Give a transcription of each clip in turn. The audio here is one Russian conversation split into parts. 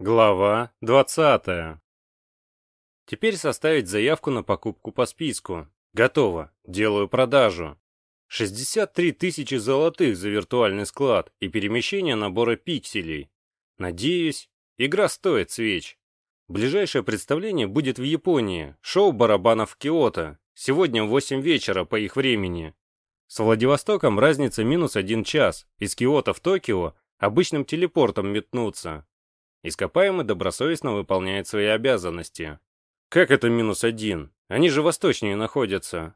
Глава 20. Теперь составить заявку на покупку по списку. Готово. Делаю продажу. 63 тысячи золотых за виртуальный склад и перемещение набора пикселей. Надеюсь, игра стоит свеч. Ближайшее представление будет в Японии. Шоу барабанов Киото. Сегодня в 8 вечера по их времени. С Владивостоком разница минус один час. Из Киото в Токио обычным телепортом метнуться. Ископаемый добросовестно выполняет свои обязанности. Как это минус один? Они же восточнее находятся.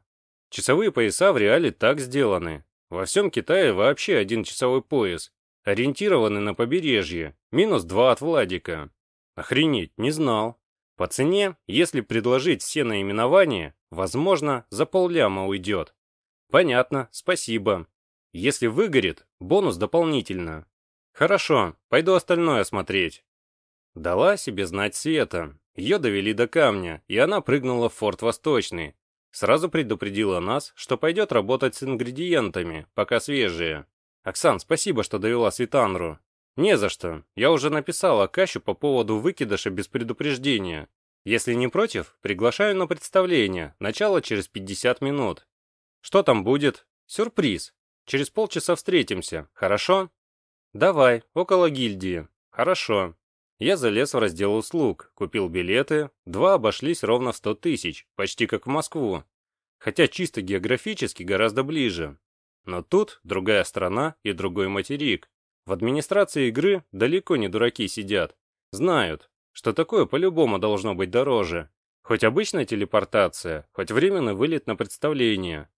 Часовые пояса в реале так сделаны. Во всем Китае вообще один часовой пояс, ориентированный на побережье, минус два от Владика. Охренеть, не знал. По цене, если предложить все наименования, возможно, за полляма уйдет. Понятно, спасибо. Если выгорит, бонус дополнительно. Хорошо, пойду остальное осмотреть. Дала себе знать Света. Ее довели до камня, и она прыгнула в форт Восточный. Сразу предупредила нас, что пойдет работать с ингредиентами, пока свежие. «Оксан, спасибо, что довела Светанру». «Не за что. Я уже написала Кащу по поводу выкидыша без предупреждения. Если не против, приглашаю на представление. Начало через 50 минут». «Что там будет?» «Сюрприз. Через полчаса встретимся, хорошо?» «Давай, около гильдии. Хорошо». Я залез в раздел услуг, купил билеты, два обошлись ровно в 100 тысяч, почти как в Москву. Хотя чисто географически гораздо ближе. Но тут другая страна и другой материк. В администрации игры далеко не дураки сидят. Знают, что такое по-любому должно быть дороже. Хоть обычная телепортация, хоть временный вылет на представление.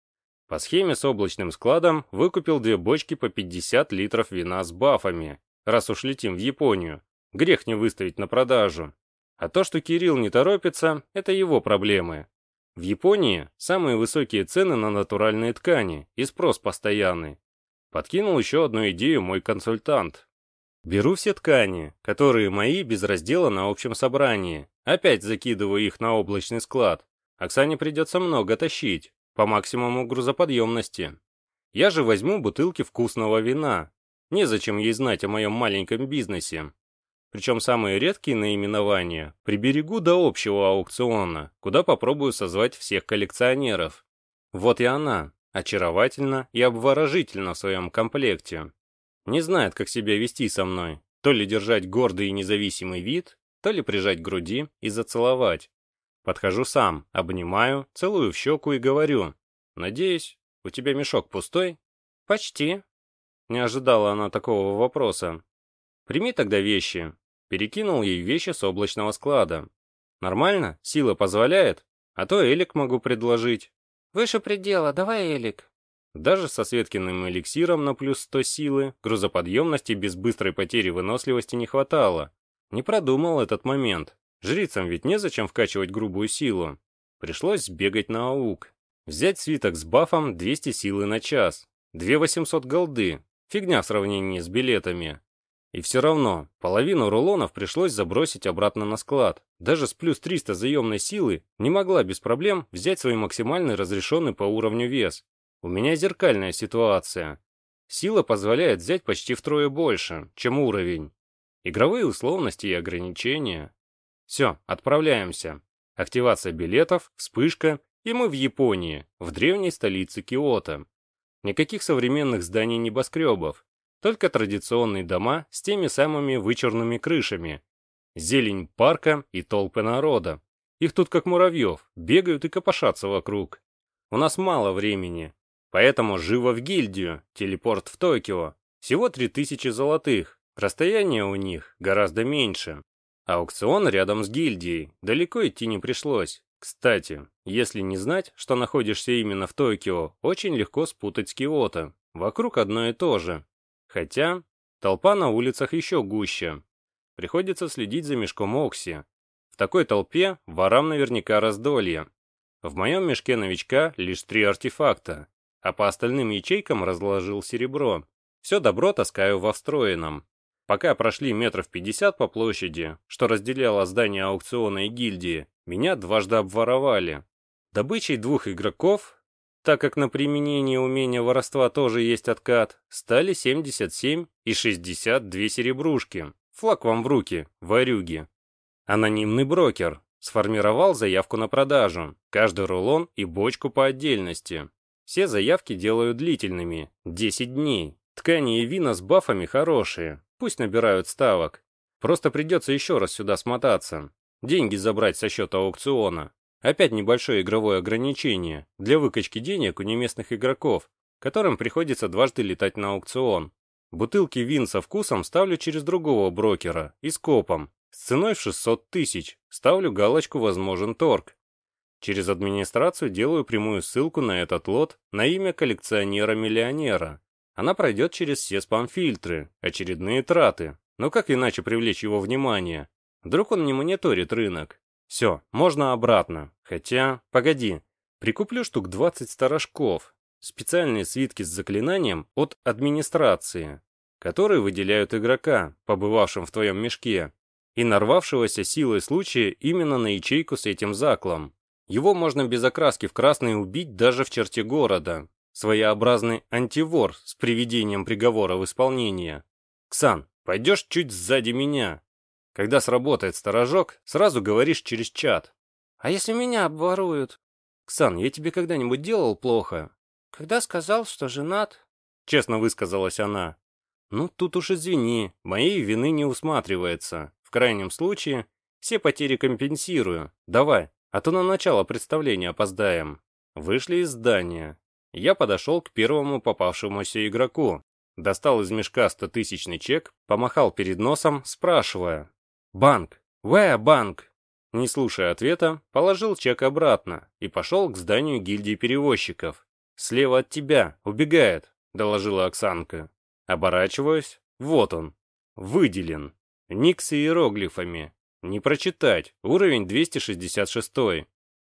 По схеме с облачным складом выкупил две бочки по 50 литров вина с бафами, раз уж летим в Японию. Грех не выставить на продажу. А то, что Кирилл не торопится, это его проблемы. В Японии самые высокие цены на натуральные ткани и спрос постоянный. Подкинул еще одну идею мой консультант. Беру все ткани, которые мои без раздела на общем собрании. Опять закидываю их на облачный склад. Оксане придется много тащить, по максимуму грузоподъемности. Я же возьму бутылки вкусного вина. Незачем ей знать о моем маленьком бизнесе причем самые редкие наименования приберегу до общего аукциона, куда попробую созвать всех коллекционеров. Вот и она, очаровательна и обворожительна в своем комплекте. Не знает, как себя вести со мной, то ли держать гордый и независимый вид, то ли прижать к груди и зацеловать. Подхожу сам, обнимаю, целую в щеку и говорю. «Надеюсь, у тебя мешок пустой?» «Почти». Не ожидала она такого вопроса. «Прими тогда вещи, Перекинул ей вещи с облачного склада. Нормально? Сила позволяет? А то Элик могу предложить. Выше предела, давай Элик. Даже со Светкиным эликсиром на плюс 100 силы, грузоподъемности без быстрой потери выносливости не хватало. Не продумал этот момент. Жрицам ведь незачем вкачивать грубую силу. Пришлось сбегать на аук. Взять свиток с бафом 200 силы на час. 2800 голды. Фигня в сравнении с билетами. И все равно, половину рулонов пришлось забросить обратно на склад. Даже с плюс 300 заемной силы не могла без проблем взять свой максимальный разрешенный по уровню вес. У меня зеркальная ситуация. Сила позволяет взять почти втрое больше, чем уровень. Игровые условности и ограничения. Все, отправляемся. Активация билетов, вспышка, и мы в Японии, в древней столице Киото. Никаких современных зданий-небоскребов, только традиционные дома с теми самыми вычурными крышами. Зелень парка и толпы народа. Их тут как муравьев, бегают и копошатся вокруг. У нас мало времени, поэтому живо в гильдию, телепорт в Токио. Всего 3000 золотых, расстояние у них гораздо меньше. Аукцион рядом с гильдией, далеко идти не пришлось. Кстати, если не знать, что находишься именно в Токио, очень легко спутать с Киото. Вокруг одно и то же. Хотя толпа на улицах еще гуще. Приходится следить за мешком Окси. В такой толпе ворам наверняка раздолье. В моем мешке новичка лишь три артефакта, а по остальным ячейкам разложил серебро. Все добро таскаю во встроенном. Пока прошли метров пятьдесят по площади, что разделяло здание аукциона и гильдии, меня дважды обворовали. Добычей двух игроков так как на применение умения воровства тоже есть откат, стали 77 и 62 серебрушки. Флаг вам в руки, ворюги. Анонимный брокер. Сформировал заявку на продажу. Каждый рулон и бочку по отдельности. Все заявки делаю длительными. 10 дней. Ткани и вина с бафами хорошие. Пусть набирают ставок. Просто придется еще раз сюда смотаться. Деньги забрать со счета аукциона. Опять небольшое игровое ограничение для выкачки денег у неместных игроков, которым приходится дважды летать на аукцион. Бутылки вин со вкусом ставлю через другого брокера и с копом. С ценой в 600 тысяч. Ставлю галочку «Возможен торг». Через администрацию делаю прямую ссылку на этот лот на имя коллекционера-миллионера. Она пройдет через все спам-фильтры, очередные траты. Но как иначе привлечь его внимание? Вдруг он не мониторит рынок? Все, можно обратно. Хотя, погоди, прикуплю штук 20 сторожков. Специальные свитки с заклинанием от администрации, которые выделяют игрока, побывавшим в твоем мешке, и нарвавшегося силой случая именно на ячейку с этим заклом. Его можно без окраски в красный убить даже в черте города. Своеобразный антивор с приведением приговора в исполнение. Ксан, пойдешь чуть сзади меня. Когда сработает сторожок, сразу говоришь через чат. А если меня обворуют? Ксан, я тебе когда-нибудь делал плохо? Когда сказал, что женат? Честно высказалась она. Ну, тут уж извини, моей вины не усматривается. В крайнем случае, все потери компенсирую. Давай, а то на начало представления опоздаем. Вышли из здания. Я подошел к первому попавшемуся игроку, достал из мешка стотысячный чек, помахал перед носом, спрашивая. «Банк! Where банк?» Не слушая ответа, положил чек обратно и пошел к зданию гильдии перевозчиков. «Слева от тебя, убегает», — доложила Оксанка. Оборачиваюсь, вот он, выделен. Ник с иероглифами. Не прочитать, уровень 266.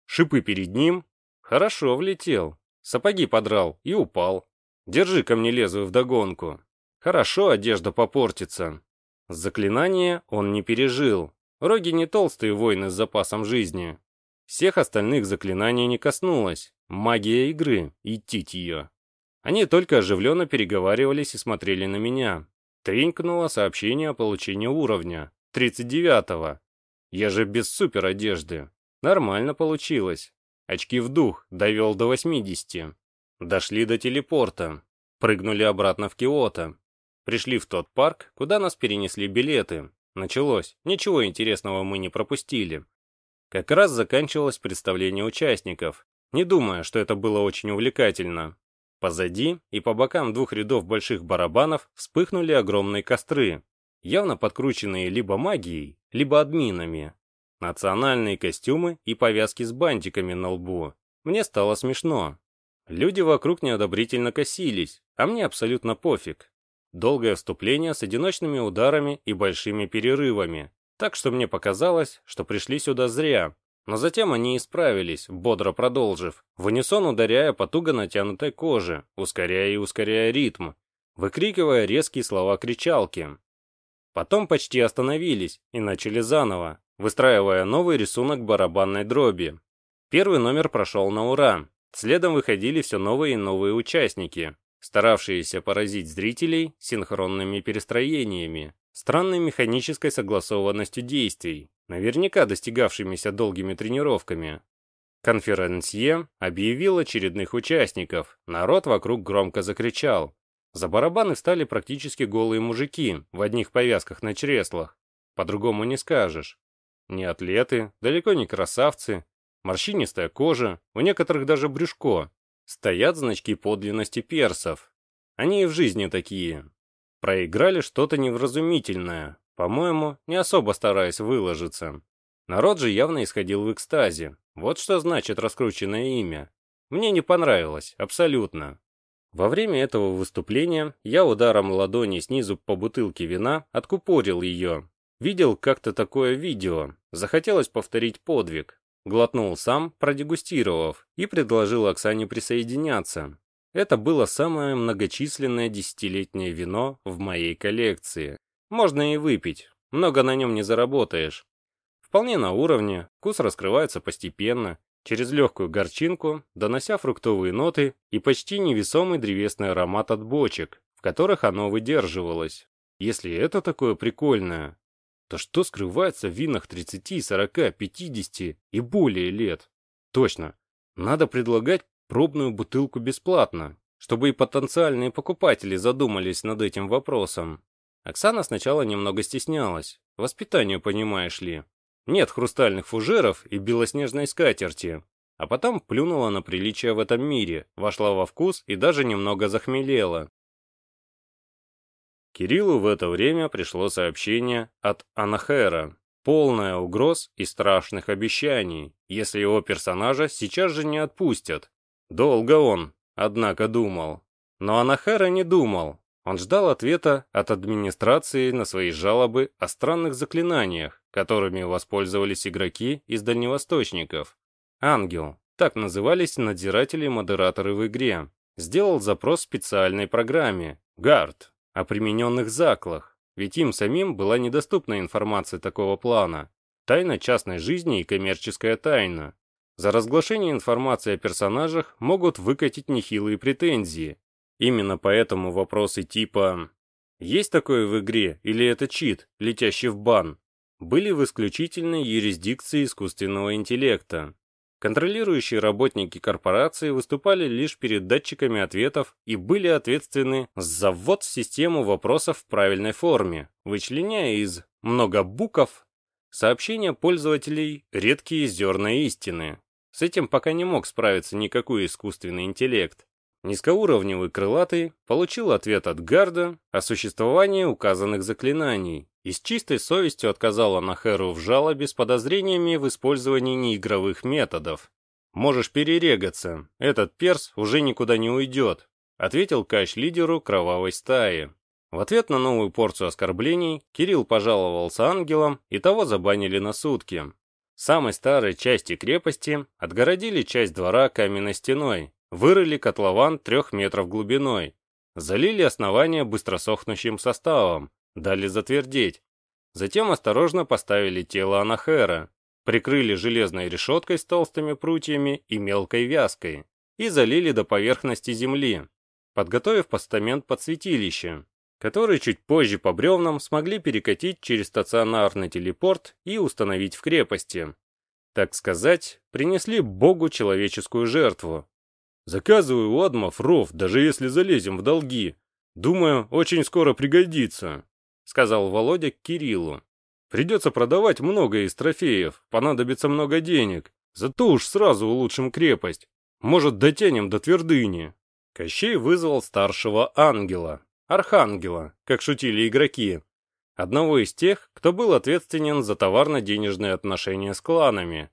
Шипы перед ним. Хорошо влетел. Сапоги подрал и упал. Держи ко мне лезвие вдогонку. Хорошо одежда попортится. Заклинание он не пережил. Роги не толстые воины с запасом жизни. Всех остальных заклинаний не коснулось. Магия игры, идти ее. Они только оживленно переговаривались и смотрели на меня. Тренькнуло сообщение о получении уровня. 39-го. Я же без супер одежды. Нормально получилось. Очки в дух, довел до 80. Дошли до телепорта. Прыгнули обратно в Киото. Пришли в тот парк, куда нас перенесли билеты. Началось. Ничего интересного мы не пропустили. Как раз заканчивалось представление участников, не думая, что это было очень увлекательно. Позади и по бокам двух рядов больших барабанов вспыхнули огромные костры, явно подкрученные либо магией, либо админами. Национальные костюмы и повязки с бантиками на лбу. Мне стало смешно. Люди вокруг неодобрительно косились, а мне абсолютно пофиг. Долгое вступление с одиночными ударами и большими перерывами. Так что мне показалось, что пришли сюда зря. Но затем они исправились, бодро продолжив, в унисон ударяя по туго натянутой коже, ускоряя и ускоряя ритм, выкрикивая резкие слова кричалки. Потом почти остановились и начали заново, выстраивая новый рисунок барабанной дроби. Первый номер прошел на ура. Следом выходили все новые и новые участники, старавшиеся поразить зрителей синхронными перестроениями, странной механической согласованностью действий, наверняка достигавшимися долгими тренировками. Конференсье объявил очередных участников, народ вокруг громко закричал, за барабаны встали практически голые мужики в одних повязках на чреслах. По-другому не скажешь. Не атлеты, далеко не красавцы, морщинистая кожа, у некоторых даже брюшко. Стоят значки подлинности персов. Они и в жизни такие. Проиграли что-то невразумительное, по-моему, не особо стараясь выложиться. Народ же явно исходил в экстазе. Вот что значит раскрученное имя. Мне не понравилось, абсолютно. Во время этого выступления я ударом ладони снизу по бутылке вина откупорил ее. Видел как-то такое видео, захотелось повторить подвиг. Глотнул сам, продегустировав, и предложил Оксане присоединяться. Это было самое многочисленное десятилетнее вино в моей коллекции. Можно и выпить, много на нем не заработаешь. Вполне на уровне, вкус раскрывается постепенно, через легкую горчинку, донося фруктовые ноты и почти невесомый древесный аромат от бочек, в которых оно выдерживалось. Если это такое прикольное, то что скрывается в винах 30, 40, 50 и более лет? Точно, надо предлагать пробную бутылку бесплатно, чтобы и потенциальные покупатели задумались над этим вопросом. Оксана сначала немного стеснялась, воспитанию понимаешь ли. Нет хрустальных фужеров и белоснежной скатерти, а потом плюнула на приличие в этом мире, вошла во вкус и даже немного захмелела. Кириллу в это время пришло сообщение от Анахера, полное угроз и страшных обещаний, если его персонажа сейчас же не отпустят. Долго он, однако, думал. Но Анахера не думал. Он ждал ответа от администрации на свои жалобы о странных заклинаниях, которыми воспользовались игроки из дальневосточников. Ангел, так назывались надзиратели и модераторы в игре, сделал запрос в специальной программе «Гард» о примененных заклах, ведь им самим была недоступна информация такого плана. Тайна частной жизни и коммерческая тайна. За разглашение информации о персонажах могут выкатить нехилые претензии. Именно поэтому вопросы типа «Есть такое в игре или это чит, летящий в бан?» были в исключительной юрисдикции искусственного интеллекта. Контролирующие работники корпорации выступали лишь перед датчиками ответов и были ответственны за ввод в систему вопросов в правильной форме, вычленяя из много букв сообщения пользователей редкие зерна истины. С этим пока не мог справиться никакой искусственный интеллект. Низкоуровневый крылатый получил ответ от Гарда о существовании указанных заклинаний и с чистой совестью отказала Нахеру в жалобе с подозрениями в использовании неигровых методов. «Можешь перерегаться, этот перс уже никуда не уйдет», ответил Кач лидеру кровавой стаи. В ответ на новую порцию оскорблений Кирилл пожаловался ангелам, и того забанили на сутки. самой старой части крепости отгородили часть двора каменной стеной, вырыли котлован трех метров глубиной, залили основание быстросохнущим составом, дали затвердеть. Затем осторожно поставили тело Анахера, прикрыли железной решеткой с толстыми прутьями и мелкой вязкой и залили до поверхности земли, подготовив постамент под святилище, который чуть позже по бревнам смогли перекатить через стационарный телепорт и установить в крепости. Так сказать, принесли Богу человеческую жертву. Заказываю у Адмов ров, даже если залезем в долги. Думаю, очень скоро пригодится сказал Володя Кириллу. Придется продавать много из трофеев, понадобится много денег. Зато уж сразу улучшим крепость. Может, дотянем до твердыни. Кощей вызвал старшего ангела, архангела, как шутили игроки. Одного из тех, кто был ответственен за товарно-денежные отношения с кланами.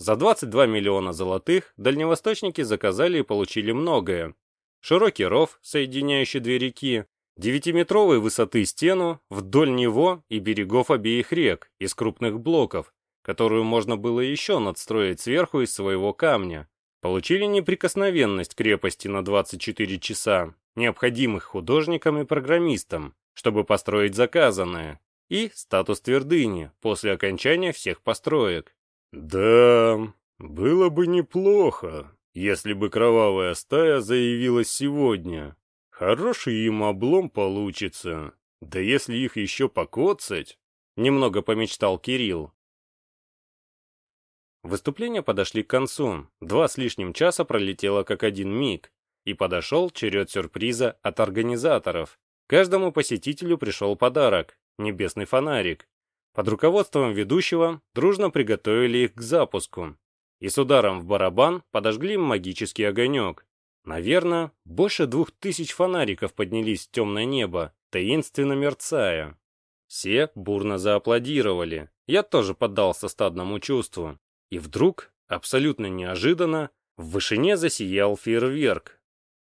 За 22 миллиона золотых дальневосточники заказали и получили многое. Широкий ров, соединяющий две реки, Девятиметровой высоты стену вдоль него и берегов обеих рек из крупных блоков, которую можно было еще надстроить сверху из своего камня. Получили неприкосновенность крепости на 24 часа, необходимых художникам и программистам, чтобы построить заказанное, и статус твердыни после окончания всех построек. «Да, было бы неплохо, если бы кровавая стая заявилась сегодня», Хороший им облом получится. Да если их еще покоцать, немного помечтал Кирилл. Выступления подошли к концу. Два с лишним часа пролетело как один миг. И подошел черед сюрприза от организаторов. Каждому посетителю пришел подарок – небесный фонарик. Под руководством ведущего дружно приготовили их к запуску. И с ударом в барабан подожгли магический огонек. Наверное, больше двух тысяч фонариков поднялись в темное небо, таинственно мерцая. Все бурно зааплодировали. Я тоже поддался стадному чувству. И вдруг, абсолютно неожиданно, в вышине засиял фейерверк.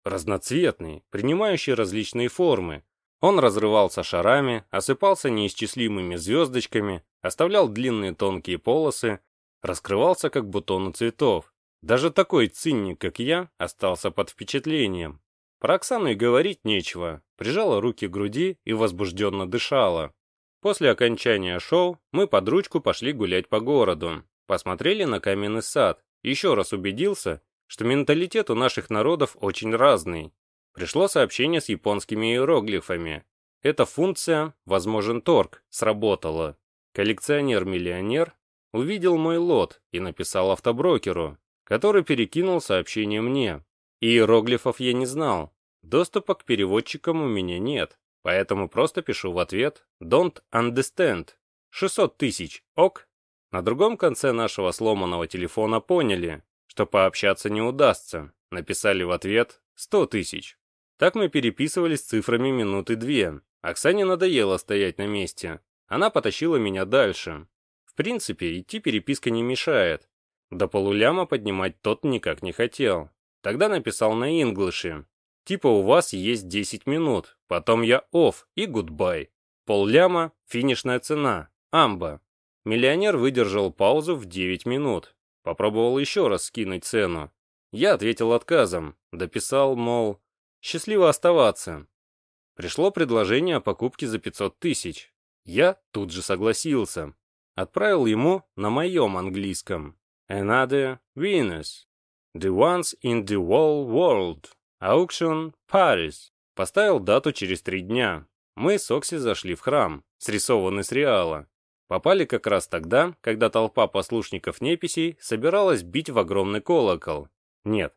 Разноцветный, принимающий различные формы. Он разрывался шарами, осыпался неисчислимыми звездочками, оставлял длинные тонкие полосы, раскрывался как бутоны цветов. Даже такой цинник, как я, остался под впечатлением. Про Оксану и говорить нечего. Прижала руки к груди и возбужденно дышала. После окончания шоу мы под ручку пошли гулять по городу. Посмотрели на каменный сад. Еще раз убедился, что менталитет у наших народов очень разный. Пришло сообщение с японскими иероглифами. Эта функция, возможен торг, сработала. Коллекционер-миллионер увидел мой лот и написал автоброкеру, который перекинул сообщение мне. Иероглифов я не знал. Доступа к переводчикам у меня нет, поэтому просто пишу в ответ «Don't understand». 600 тысяч, ок? На другом конце нашего сломанного телефона поняли, что пообщаться не удастся. Написали в ответ «100 тысяч». Так мы переписывались цифрами минуты две. Оксане надоело стоять на месте. Она потащила меня дальше. В принципе, идти переписка не мешает. До полуляма поднимать тот никак не хотел. Тогда написал на инглише. Типа у вас есть 10 минут, потом я off и goodbye. Полляма – финишная цена, амба. Миллионер выдержал паузу в 9 минут. Попробовал еще раз скинуть цену. Я ответил отказом, дописал, мол, счастливо оставаться. Пришло предложение о покупке за 500 тысяч. Я тут же согласился. Отправил ему на моем английском. Another Venus. The ones in the whole world. Auction Paris. Поставил дату через три дня. Мы с Окси зашли в храм, срисованный с Реала. Попали как раз тогда, когда толпа послушников неписей собиралась бить в огромный колокол. Нет,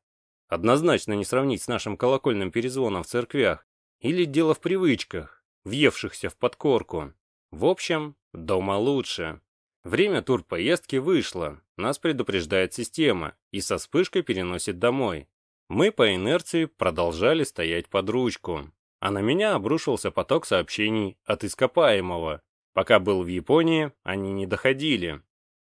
однозначно не сравнить с нашим колокольным перезвоном в церквях. Или дело в привычках, въевшихся в подкорку. В общем, дома лучше. Время турпоездки вышло, нас предупреждает система и со вспышкой переносит домой. Мы по инерции продолжали стоять под ручку, а на меня обрушился поток сообщений от ископаемого, Пока был в Японии, они не доходили.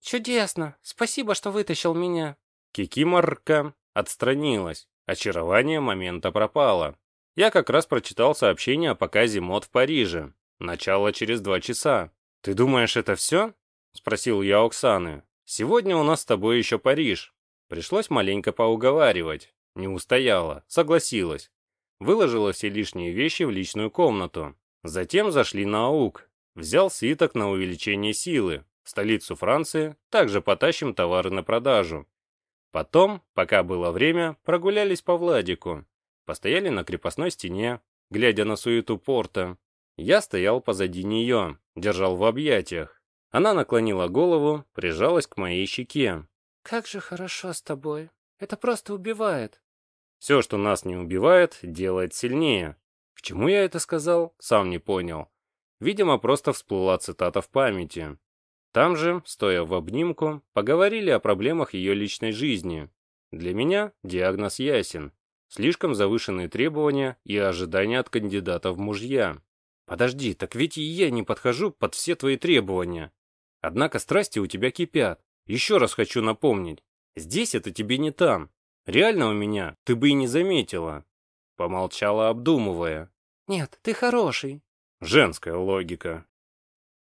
«Чудесно! Спасибо, что вытащил меня!» Кикиморка отстранилась. Очарование момента пропало. Я как раз прочитал сообщение о показе мод в Париже. Начало через два часа. «Ты думаешь, это все?» — спросил я Оксаны. «Сегодня у нас с тобой еще Париж». Пришлось маленько поуговаривать. Не устояла, согласилась. Выложила все лишние вещи в личную комнату. Затем зашли на АУК, Взял свиток на увеличение силы. В столицу Франции также потащим товары на продажу. Потом, пока было время, прогулялись по Владику. Постояли на крепостной стене, глядя на суету порта. Я стоял позади нее, держал в объятиях. Она наклонила голову, прижалась к моей щеке. «Как же хорошо с тобой. Это просто убивает». Все, что нас не убивает, делает сильнее. К чему я это сказал, сам не понял. Видимо, просто всплыла цитата в памяти. Там же, стоя в обнимку, поговорили о проблемах ее личной жизни. Для меня диагноз ясен. Слишком завышенные требования и ожидания от кандидата в мужья. Подожди, так ведь и я не подхожу под все твои требования. Однако страсти у тебя кипят. Еще раз хочу напомнить. Здесь это тебе не там. Реально у меня ты бы и не заметила. Помолчала, обдумывая. Нет, ты хороший. Женская логика.